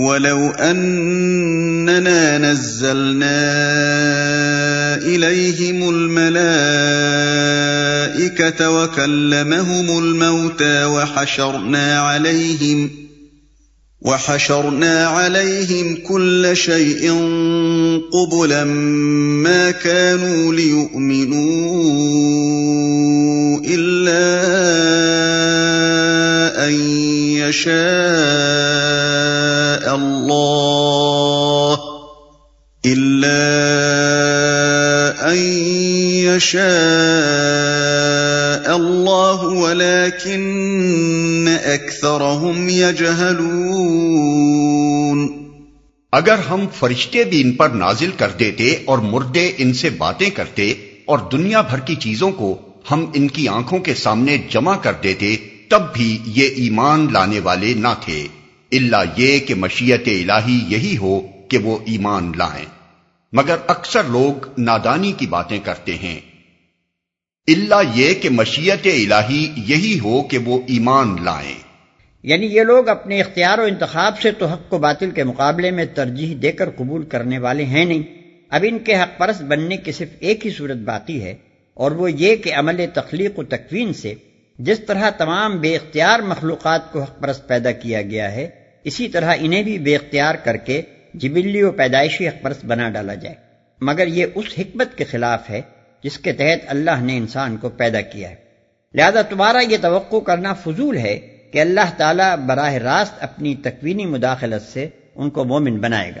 وَلَوْ أَنَّنَا نَزَّلْنَا إِلَيْهِمُ الْمَلَائِكَةَ وَكَلَّمَهُمُ الْمَوْتَى وَحَشَرْنَا عَلَيْهِمْ وَحَشَرْنَا عَلَيْهِمْ كُلَّ شَيْءٍ قُبُلًا مَا كَانُوا لِيُؤْمِنُوا إِلَّا أَن يَشَاءَ اللَّهُ إِلَّا أَن يَشَاءَ اللَّهُ وَلَكِنَّ أَكْثَرَهُمْ يَجْهَلُونَ اگر ہم فرشتے بھی ان پر نازل کر دیتے اور مردے ان سے باتیں کرتے اور دنیا بھر کی چیزوں کو ہم ان کی آنکھوں کے سامنے جمع کر دیتے تب بھی یہ ایمان لانے والے نہ تھے اللہ یہ کہ مشیت الہی یہی ہو کہ وہ ایمان لائیں۔ مگر اکثر لوگ نادانی کی باتیں کرتے ہیں۔ اللہ یہ کہ مشیت الہی یہی ہو کہ وہ ایمان لائیں۔ یعنی یہ لوگ اپنے اختیار و انتخاب سے تو حق کو باطل کے مقابلے میں ترجیح دے کر قبول کرنے والے ہیں نہیں۔ اب ان کے حق پرست بننے کی صرف ایک ہی صورت باقی ہے، اور وہ یہ کہ عمل تخلیق و تکوین سے جس طرح تمام بے اختیار مخلوقات کو حق پرست پیدا کیا گیا ہے، اسی طرح انہیں بھی بے اختیار کر کے جبلی و پیدائشی حق پرست بنا ڈالا جائے۔ مگر یہ اس حکمت کے خلاف ہے جس کے تحت اللہ نے انسان کو پیدا کیا ہے۔ لہذا تمہارا یہ توقع کرنا فضول ہے کہ اللہ تعالیٰ براہ راست اپنی تکوینی مداخلت سے ان کو مومن بنائے گا۔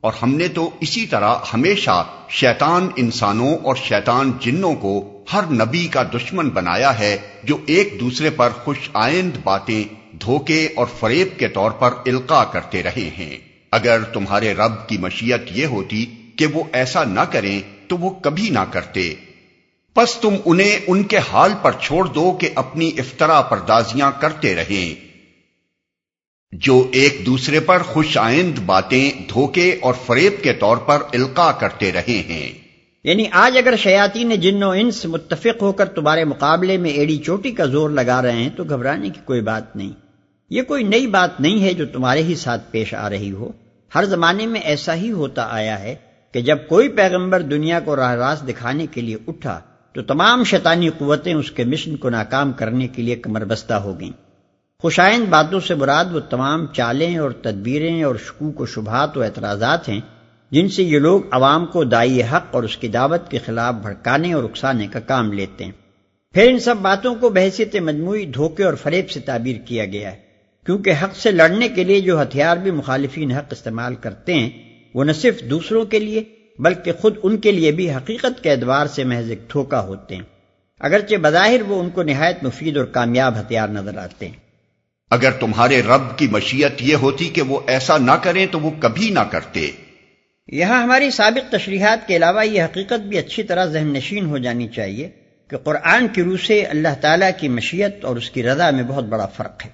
اور ہم نے تو اسی طرح ہمیشہ شیطان انسانوں اور شیطان جنوں کو ہر نبی کا دشمن بنایا ہے جو ایک دوسرے پر خوش آئند باتیں دھوکے اور فریب کے طور پر القا کرتے رہے ہیں۔ اگر تمہارے رب کی مشیت یہ ہوتی کہ وہ ایسا نہ کریں تو وہ کبھی نہ کرتے۔ پس تم انہیں ان کے حال پر چھوڑ دو کہ اپنی افطرا پردازیاں کرتے رہیں۔ جو ایک دوسرے پر خوش آئند باتیں دھوکے اور فریب کے طور پر القا کرتے رہے ہیں۔ یعنی آج اگر شیاتی نے جن و انس متفق ہو کر تمہارے مقابلے میں ایڑی چوٹی کا زور لگا رہے ہیں تو گھبرانے کی کوئی بات نہیں۔ یہ کوئی نئی بات نہیں ہے جو تمہارے ہی ساتھ پیش آ رہی ہو۔ ہر زمانے میں ایسا ہی ہوتا آیا ہے کہ جب کوئی پیغمبر دنیا کو راہ راست دکھانے کے لیے اٹھا تو تمام شیطانی قوتیں اس کے مشن کو ناکام کرنے کے لیے کمر بستہ ہو گئیں۔ خوشائند باتوں سے مراد وہ تمام چالیں اور تدبیریں اور شکوک و شبہات و اعتراضات ہیں جن سے یہ لوگ عوام کو دائی حق اور اس کی دعوت کے خلاف بھڑکانے اور اکسانے کا کام لیتے ہیں۔ پھر ان سب باتوں کو بحثیت مجموعی دھوکے اور فریب سے تعبیر کیا گیا ہے۔ کیونکہ حق سے لڑنے کے لیے جو ہتھیار بھی مخالفین حق استعمال کرتے ہیں، وہ نہ صرف دوسروں کے لیے، بلکہ خود ان کے لیے بھی حقیقت کے ادوار سے محض ایک دھوکا ہوتے ہیں۔ اگرچہ بظاہر وہ ان کو نہایت مفید اور کامیاب ہتھیار نظر آتے ہیں۔ اگر تمہارے رب کی مشیت یہ ہوتی کہ وہ ایسا نہ کریں تو وہ کبھی نہ کرتے۔ یہاں ہماری سابق تشریحات کے علاوہ یہ حقیقت بھی اچھی طرح ذہن نشین ہو جانی چاہیے کہ قرآن کی روح سے اللہ تعالیٰ کی مشیت اور اس کی رضا میں بہت بڑا فرق ہے۔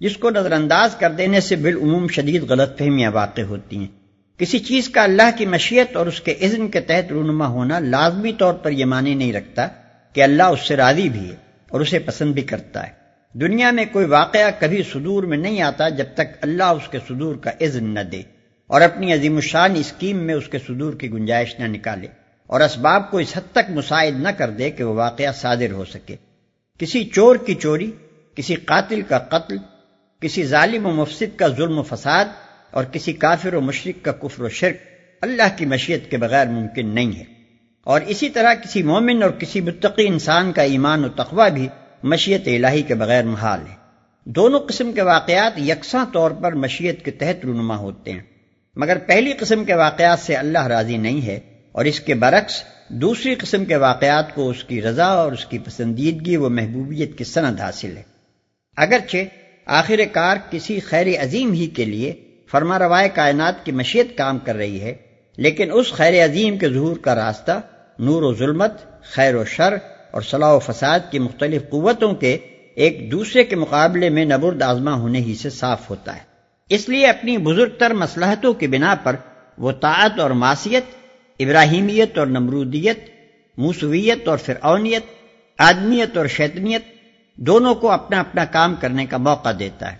جس کو نظر انداز کر دینے سے بالعموم شدید غلط فہمیاں واقع ہوتی ہیں۔ کسی چیز کا اللہ کی مشیت اور اس کے اذن کے تحت رونما ہونا لازمی طور پر یہ معنی نہیں رکھتا کہ اللہ اس سے راضی بھی ہے اور اسے پسند بھی کرتا ہے۔ دنیا میں کوئی واقعہ کبھی صدور میں نہیں آتا جب تک اللہ اس کے صدور کا اذن نہ دے اور اپنی عظیم الشان اسکیم میں اس کے صدور کی گنجائش نہ نکالے اور اسباب کو اس حد تک مساعد نہ کر دے کہ وہ واقعہ صادر ہو سکے۔ کسی چور کی چوری، کسی قاتل کا قتل، کسی ظالم و مفسد کا ظلم و فساد اور کسی کافر و مشرق کا کفر و شرک اللہ کی مشیت کے بغیر ممکن نہیں ہے۔ اور اسی طرح کسی مومن اور کسی متقی انسان کا ایمان و تقوی بھی مشیت الہی کے بغیر محال ہے۔ دونوں قسم کے واقعات یکساں طور پر مشیت کے تحت رونما ہوتے ہیں۔ مگر پہلی قسم کے واقعات سے اللہ راضی نہیں ہے اور اس کے برعکس دوسری قسم کے واقعات کو اس کی رضا اور اس کی پسندیدگی و محبوبیت کی سند حاصل ہے۔ اگرچہ آخر کار کسی خیر عظیم ہی کے لیے فرما روائے کائنات کی مشیت کام کر رہی ہے، لیکن اس خیر عظیم کے ظہور کا راستہ نور و ظلمت، خیر و شر اور صلاح و فساد کی مختلف قوتوں کے ایک دوسرے کے مقابلے میں نبرد آزما ہونے ہی سے صاف ہوتا ہے۔ اس لیے اپنی بزرگ تر مسلحتوں کی بنا پر وہ طاعت اور معصیت، ابراہیمیت اور نمرودیت، موسویت اور فرعونیت، آدمیت اور شیطنیت، دونوں کو اپنا اپنا کام کرنے کا موقع دیتا ہے۔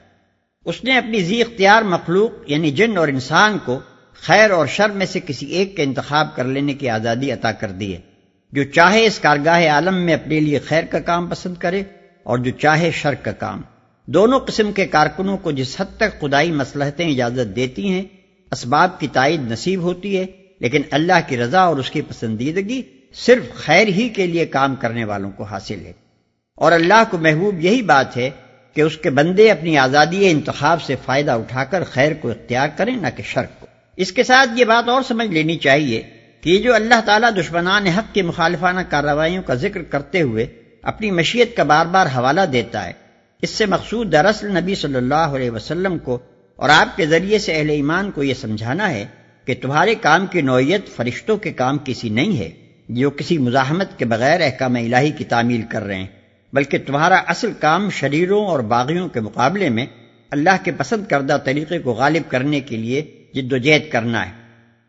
اس نے اپنی زی اختیار مخلوق یعنی جن اور انسان کو خیر اور شر میں سے کسی ایک کا انتخاب کر لینے کی آزادی عطا کر دی ہے۔ جو چاہے اس کارگاہ عالم میں اپنے لیے خیر کا کام پسند کرے اور جو چاہے شر کا کام۔ دونوں قسم کے کارکنوں کو جس حد تک خدائی مسلحتیں اجازت دیتی ہیں، اسباب کی تائید نصیب ہوتی ہے، لیکن اللہ کی رضا اور اس کی پسندیدگی صرف خیر ہی کے لیے کام کرنے والوں کو حاصل ہے۔ اور اللہ کو محبوب یہی بات ہے کہ اس کے بندے اپنی آزادی انتخاب سے فائدہ اٹھا کر خیر کو اختیار کریں، نہ کہ شر کو۔ اس کے ساتھ یہ بات اور سمجھ لینی چاہیے کہ یہ جو اللہ تعالیٰ دشمنان حق کی مخالفانہ کارروائیوں کا ذکر کرتے ہوئے اپنی مشیت کا بار بار حوالہ دیتا ہے، اس سے مقصود دراصل نبی صلی اللہ علیہ وسلم کو اور آپ کے ذریعے سے اہل ایمان کو یہ سمجھانا ہے کہ تمہارے کام کی نوعیت فرشتوں کے کام کسی نہیں ہے، جو کسی مزاحمت کے بغیر احکام الہی کی تعمیل کر رہے ہیں، بلکہ تمہارا اصل کام شریروں اور باغیوں کے مقابلے میں اللہ کے پسند کردہ طریقے کو غالب کرنے کے لیے جد و جہد کرنا ہے۔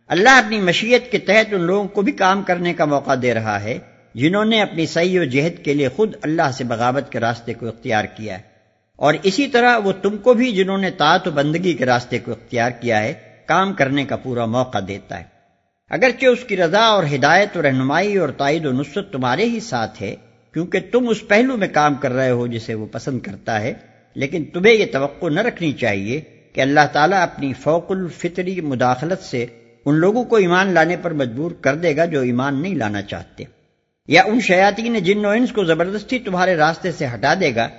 اللہ اپنی مشیت کے تحت ان لوگوں کو بھی کام کرنے کا موقع دے رہا ہے، جنہوں نے اپنی صحیح و جہد کے لیے خود اللہ سے بغاوت کے راستے کو اختیار کیا ہے۔ اور اسی طرح وہ تم کو بھی جنہوں نے طاعت و بندگی کے راستے کو اختیار کیا ہے، کام کرنے کا پورا موقع دیتا ہے۔ اگرچہ اس کی رضا اور ہدایت و رہنمائی اور تائید و نصرت تمہارے ہی ساتھ ہے، کیونکہ تم اس پہلو میں کام کر رہے ہو جسے وہ پسند کرتا ہے، لیکن تمہیں یہ توقع نہ رکھنی چاہیے کہ اللہ تعالیٰ اپنی فوق الفطری مداخلت سے ان لوگوں کو ایمان لانے پر مجبور کر دے گا جو ایمان نہیں لانا چاہتے۔ یا ان شیاتی نے جن و انس کو زبردستی تمہارے راستے سے ہٹا دے گا،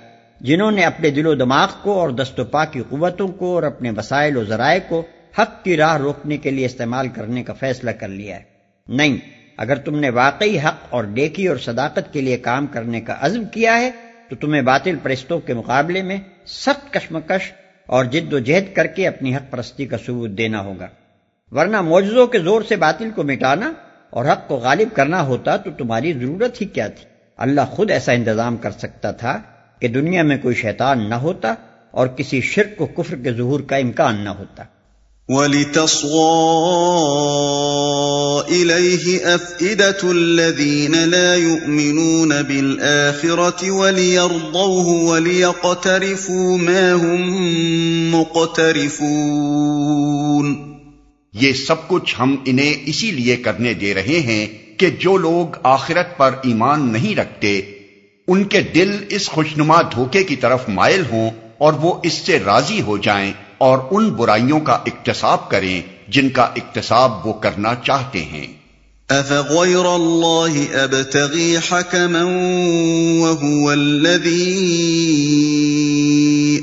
جنہوں نے اپنے دل و دماغ کو اور دست و پا کی قوتوں کو اور اپنے وسائل و ذرائع کو حق کی راہ روکنے کے لیے استعمال کرنے کا فیصلہ کر لیا ہے۔ نہیں، اگر تم نے واقعی حق اور ڈیکی اور صداقت کے لیے کام کرنے کا عزم کیا ہے، تو تمہیں باطل پرستوں کے مقابلے میں سخت کشمکش اور جد و جہد کر کے اپنی حق پرستی کا ثبوت دینا ہوگا۔ ورنہ موجزوں کے زور سے باطل کو مٹانا اور حق کو غالب کرنا ہوتا تو تمہاری ضرورت ہی کیا تھی۔ اللہ خود ایسا انتظام کر سکتا تھا کہ دنیا میں کوئی شیطان نہ ہوتا اور کسی شرک کو کفر کے ظہور کا امکان نہ ہوتا۔ وَلِتَصْغَى إِلَيْهِ أَفْئِدَةُ الَّذِينَ لَا يُؤْمِنُونَ بِالْآخِرَةِ وَلِيَرْضَوْهُ وَلِيَقْتَرِفُوا مَا هُمْ مُقْتَرِفُونَ۔ یہ سب کچھ ہم انہیں اسی لیے کرنے دے رہے ہیں کہ جو لوگ آخرت پر ایمان نہیں رکھتے، ان کے دل اس خوشنما دھوکے کی طرف مائل ہوں اور وہ اس سے راضی ہو جائیں اور ان برائیوں کا اقتصاب کریں جن کا اقتصاب وہ کرنا چاہتے ہیں۔ أَفَغَيْرَ اللَّهِ أَبْتَغِي حَكَمًا وَهُوَ الَّذِي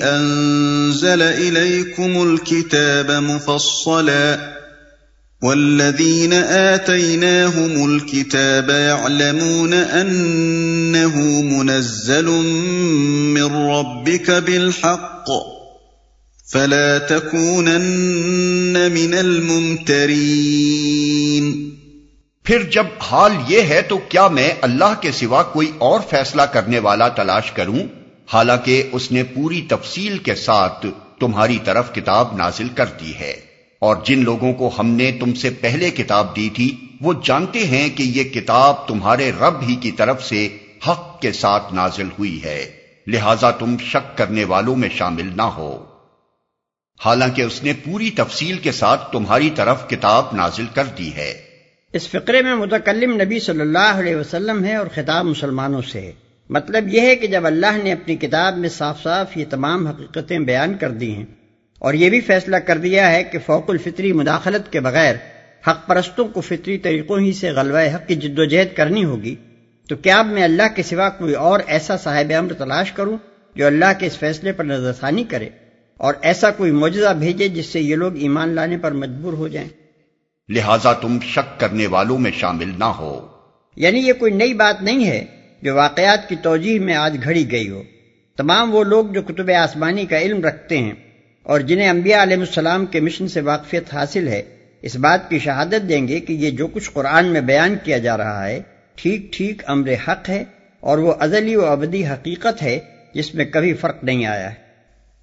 أَنزَلَ إِلَيْكُمُ الْكِتَابَ مُفَصَّلًا والذين آتيناهم الكتاب يعلمون أنه منزل من ربك بالحق فلا تكونن من الممترين پھر جب حال یہ ہے تو کیا میں اللہ کے سوا کوئی اور فیصلہ کرنے والا تلاش کروں؟ حالانکہ اس نے پوری تفصیل کے ساتھ تمہاری طرف کتاب نازل کر دی ہے۔ اور جن لوگوں کو ہم نے تم سے پہلے کتاب دی تھی، وہ جانتے ہیں کہ یہ کتاب تمہارے رب ہی کی طرف سے حق کے ساتھ نازل ہوئی ہے۔ لہذا تم شک کرنے والوں میں شامل نہ ہو۔ حالانکہ اس نے پوری تفصیل کے ساتھ تمہاری طرف کتاب نازل کر دی ہے۔ اس فقرے میں متکلم نبی صلی اللہ علیہ وسلم ہے اور خطاب مسلمانوں سے۔ ہے مطلب یہ ہے کہ جب اللہ نے اپنی کتاب میں صاف صاف یہ تمام حقیقتیں بیان کر دی ہیں اور یہ بھی فیصلہ کر دیا ہے کہ فوق الفطری مداخلت کے بغیر حق پرستوں کو فطری طریقوں ہی سے غلبہ حق کی جد و جہد کرنی ہوگی تو کیا اب میں اللہ کے سوا کوئی اور ایسا صاحب امر تلاش کروں جو اللہ کے اس فیصلے پر نظر ثانی کرے اور ایسا کوئی معجزہ بھیجے جس سے یہ لوگ ایمان لانے پر مجبور ہو جائیں؟ لہذا تم شک کرنے والوں میں شامل نہ ہو۔ یعنی یہ کوئی نئی بات نہیں ہے جو واقعات کی توجہ میں آج گھڑی گئی ہو۔ تمام وہ لوگ جو کتب آسمانی کا علم رکھتے ہیں اور جنہیں انبیاء علیہ السلام کے مشن سے واقفیت حاصل ہے، اس بات کی شہادت دیں گے کہ یہ جو کچھ قرآن میں بیان کیا جا رہا ہے، ٹھیک ٹھیک امر حق ہے اور وہ ازلی و ابدی حقیقت ہے جس میں کبھی فرق نہیں آیا۔ ہے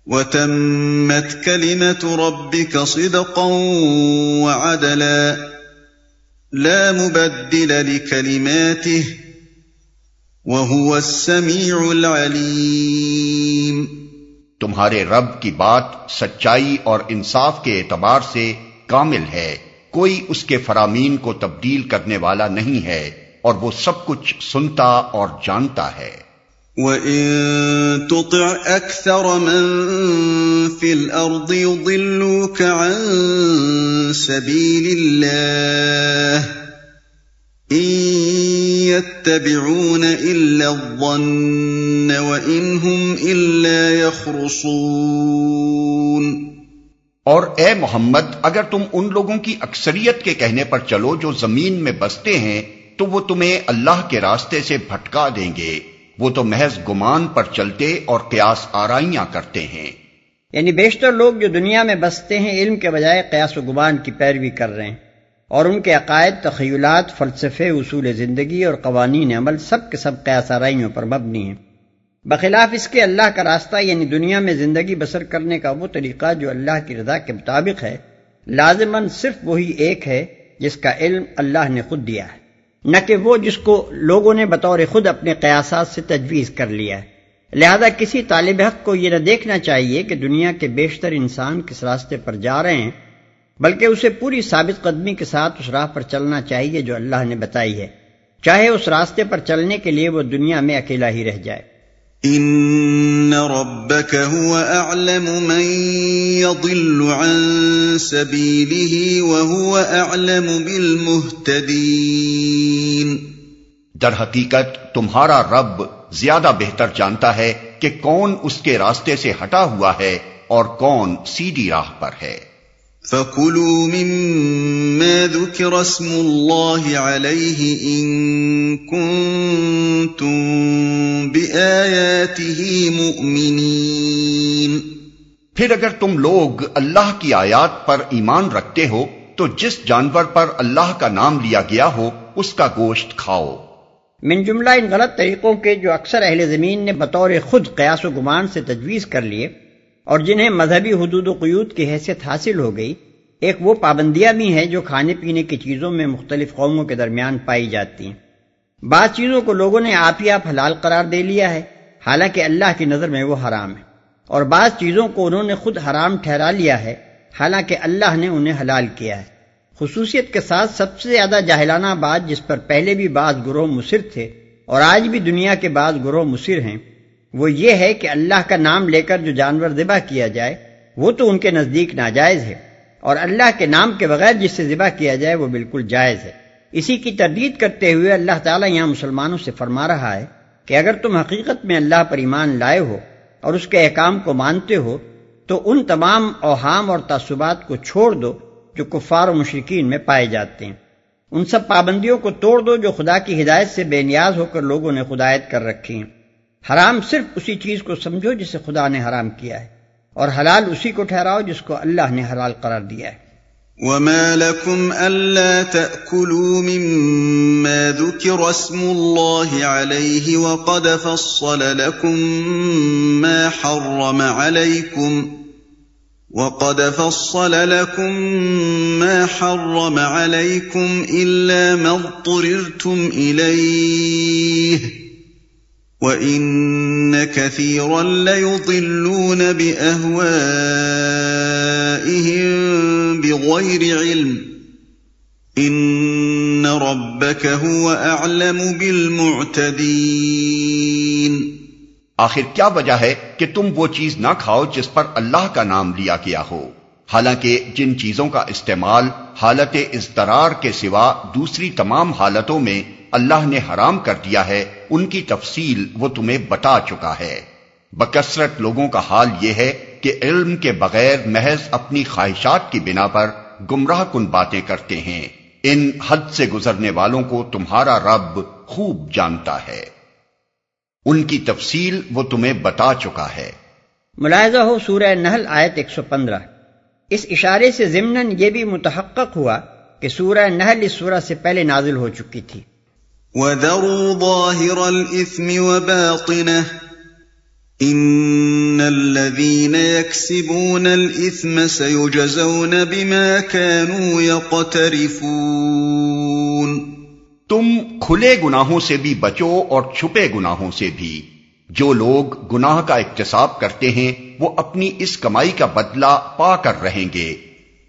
وَتَمَّتْ كَلِمَةُ رَبِّكَ صِدْقًا وَعَدَلًا لَا مُبَدِّلَ لِكَلِمَاتِهِ وَهُوَ السَّمِيعُ الْعَلِيمُ تمہارے رب کی بات سچائی اور انصاف کے اعتبار سے کامل ہے۔ کوئی اس کے فرامین کو تبدیل کرنے والا نہیں ہے اور وہ سب کچھ سنتا اور جانتا ہے۔ وَإِن تُطِعْ أَكْثَرَ مَن فِي الْأَرْضِ يُضِلُّوكَ عَن سَبِيلِ اللَّهِ إِن يَتَّبِعُونَ إِلَّا الظَّنَّ وَإِنْ هُمْ إِلَّا يَخْرُصُونَ۔ اور اے محمد اگر تم ان لوگوں کی اکثریت کے کہنے پر چلو جو زمین میں بستے ہیں تو وہ تمہیں اللہ کے راستے سے بھٹکا دیں گے۔ وہ تو محض گمان پر چلتے اور قیاس آرائیاں کرتے ہیں۔ یعنی بیشتر لوگ جو دنیا میں بستے ہیں علم کے بجائے قیاس و گمان کی پیروی کر رہے ہیں۔ اور ان کے عقائد، تخیلات، فلسفے، اصول زندگی اور قوانین عمل سب کے سب قیاس آرائیوں پر مبنی ہیں۔ بخلاف اس کے اللہ کا راستہ یعنی دنیا میں زندگی بسر کرنے کا وہ طریقہ جو اللہ کی رضا کے مطابق ہے، لازماً صرف وہی ایک ہے جس کا علم اللہ نے خود دیا ہے۔ نہ کہ وہ جس کو لوگوں نے بطور خود اپنے قیاسات سے تجویز کر لیا ہے۔ لہذا کسی طالب حق کو یہ نہ دیکھنا چاہیے کہ دنیا کے بیشتر انسان کس راستے پر جا رہے ہیں۔ بلکہ اسے پوری ثابت قدمی کے ساتھ اس راہ پر چلنا چاہیے جو اللہ نے بتائی ہے۔ چاہے اس راستے پر چلنے کے لیے وہ دنیا میں اکیلا ہی رہ جائے۔ ان ربك هو اعلم من يضل عن سبيله وهو اعلم بالمهتدين در حقیقت تمہارا رب زیادہ بہتر جانتا ہے کہ کون اس کے راستے سے ہٹا ہوا ہے اور کون سیدھی راہ پر ہے۔ فَكُلُوا مِمَّا ذُكِرَ اسْمُ اللَّهِ عَلَيْهِ إِن كُنتُم بِآيَاتِهِ مُؤْمِنِينَ پھر اگر تم لوگ اللہ کی آیات پر ایمان رکھتے ہو تو جس جانور پر اللہ کا نام لیا گیا ہو اس کا گوشت کھاؤ۔ من جملہ ان غلط طریقوں کے جو اکثر اہل زمین نے بطور خود قیاس و گمان سے تجویز کر لیے اور جنہیں مذہبی حدود و قیود کی حیثیت حاصل ہو گئی، ایک وہ پابندیاں بھی ہیں جو کھانے پینے کی چیزوں میں مختلف قوموں کے درمیان پائی جاتی ہیں۔ بعض چیزوں کو لوگوں نے آپ ہی آپ حلال قرار دے لیا ہے، حالانکہ اللہ کی نظر میں وہ حرام ہے۔ اور بعض چیزوں کو انہوں نے خود حرام ٹھہرا لیا ہے، حالانکہ اللہ نے انہیں حلال کیا ہے۔ خصوصیت کے ساتھ سب سے زیادہ جاہلانہ بات جس پر پہلے بھی بعض گروہ مصر تھے اور آج بھی دنیا کے بعض گروہ مصر ہیں وہ یہ ہے کہ اللہ کا نام لے کر جو جانور ذبح کیا جائے، وہ تو ان کے نزدیک ناجائز ہے۔ اور اللہ کے نام کے بغیر جس سے ذبح کیا جائے، وہ بالکل جائز ہے۔ اسی کی تردید کرتے ہوئے اللہ تعالیٰ یہاں مسلمانوں سے فرما رہا ہے کہ اگر تم حقیقت میں اللہ پر ایمان لائے ہو اور اس کے احکام کو مانتے ہو، تو ان تمام اوہام اور تعصبات کو چھوڑ دو جو کفار و مشرقین میں پائے جاتے ہیں۔ ان سب پابندیوں کو توڑ دو جو خدا کی ہدایت سے بے نیاز ہو کر لوگوں نے خدایت کر رکھی ہیں۔ حرام صرف اسی چیز کو سمجھو جسے خدا نے حرام کیا ہے، اور حلال اسی کو ٹھہراؤ جس کو اللہ نے حلال قرار دیا ہے۔ وما لكم ألا تأكلوا مما ذكر اسم الله عليه وقد فصل لكم ما حرم عليكم وقد فصل لكم ما حرم عليكم إلا ما اضطررتم إليه وَإِنَّ كَثِيرًا لَيُضِلُّونَ بِأَهْوَائِهِمْ بِغَيْرِ عِلْمٍ إِنَّ رَبَّكَ هُوَ أَعْلَمُ بِالْمُعْتَدِينَ آخر کیا وجہ ہے کہ تم وہ چیز نہ کھاؤ جس پر اللہ کا نام لیا گیا ہو؟ حالانکہ جن چیزوں کا استعمال حالت اضطرار کے سوا دوسری تمام حالتوں میں اللہ نے حرام کر دیا ہے، ان کی تفصیل وہ تمہیں بتا چکا ہے۔ بکثرت لوگوں کا حال یہ ہے کہ علم کے بغیر محض اپنی خواہشات کی بنا پر گمراہ کن باتیں کرتے ہیں۔ ان حد سے گزرنے والوں کو تمہارا رب خوب جانتا ہے۔ ان کی تفصیل وہ تمہیں بتا چکا ہے۔ ملاحظہ ہو، سورہ نحل آیت 115 اس اشارے سے ضمن یہ بھی متحقق ہوا کہ سورہ نحل اس سورہ سے پہلے نازل ہو چکی تھی۔ وَذَرُوا ظَاهِرَ الْإِثْمِ وَبَاطِنَهُ ان الذين يكسبون الاثم سيجزون بما كانوا يقترفون تم کھلے گناہوں سے بھی بچو اور چھپے گناہوں سے بھی۔ جو لوگ گناہ کا اکتساب کرتے ہیں، وہ اپنی اس کمائی کا بدلہ پا کر رہیں گے۔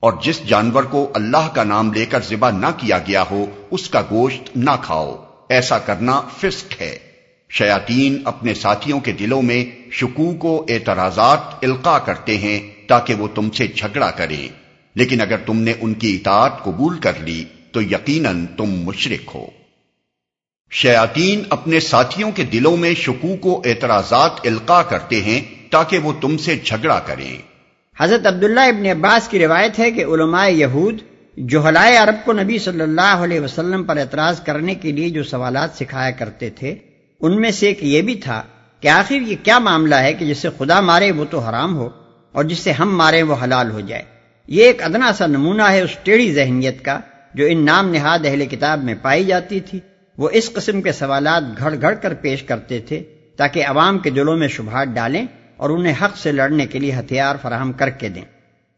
اور جس جانور کو اللہ کا نام لے کر ذبح نہ کیا گیا ہو، اس کا گوشت نہ کھاؤ۔ ایسا کرنا فسق ہے۔ شیاطین اپنے ساتھیوں کے دلوں میں شکوک و اعتراضات القا کرتے ہیں تاکہ وہ تم سے جھگڑا کریں۔ لیکن اگر تم نے ان کی اطاعت قبول کر لی، تو یقیناً تم مشرق ہو۔ شیاطین اپنے ساتھیوں کے دلوں میں شکوک و اعتراضات القا کرتے ہیں تاکہ وہ تم سے جھگڑا کریں۔ حضرت عبداللہ ابن عباس کی روایت ہے کہ علماء یہود جو ہلائے عرب کو نبی صلی اللہ علیہ وسلم پر اعتراض کرنے کے لیے جو سوالات سکھایا کرتے تھے، ان میں سے ایک یہ بھی تھا کہ آخر یہ کیا معاملہ ہے کہ جس سے خدا مارے وہ تو حرام ہو اور جس سے ہم مارے وہ حلال ہو جائے۔ یہ ایک ادنا سا نمونہ ہے اس ٹیڑھی ذہنیت کا جو ان نام نہاد اہل کتاب میں پائی جاتی تھی۔ وہ اس قسم کے سوالات گھڑ گھڑ کر پیش کرتے تھے تاکہ عوام کے دلوں میں شبہات ڈالیں۔ اور انہیں حق سے لڑنے کے لیے ہتھیار فراہم کر کے دیں۔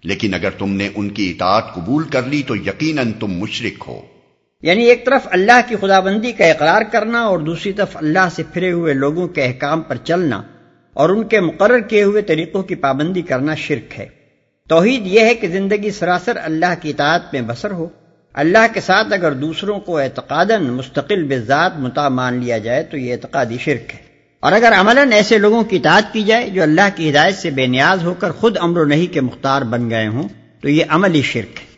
لیکن اگر تم نے ان کی اطاعت قبول کر لی تو یقیناً تم مشرک ہو۔ یعنی ایک طرف اللہ کی خدا بندی کا اقرار کرنا اور دوسری طرف اللہ سے پھرے ہوئے لوگوں کے احکام پر چلنا اور ان کے مقرر کیے ہوئے طریقوں کی پابندی کرنا شرک ہے۔ توحید یہ ہے کہ زندگی سراسر اللہ کی اطاعت میں بسر ہو۔ اللہ کے ساتھ اگر دوسروں کو اعتقاد مستقل بذات متا مان لیا جائے تو یہ اعتقادی شرک ہے۔ اور اگر عملاً ایسے لوگوں کی اطاعت کی جائے جو اللہ کی ہدایت سے بے نیاز ہو کر خود امر و نہیں کے مختار بن گئے ہوں، تو یہ عملی شرک ہے۔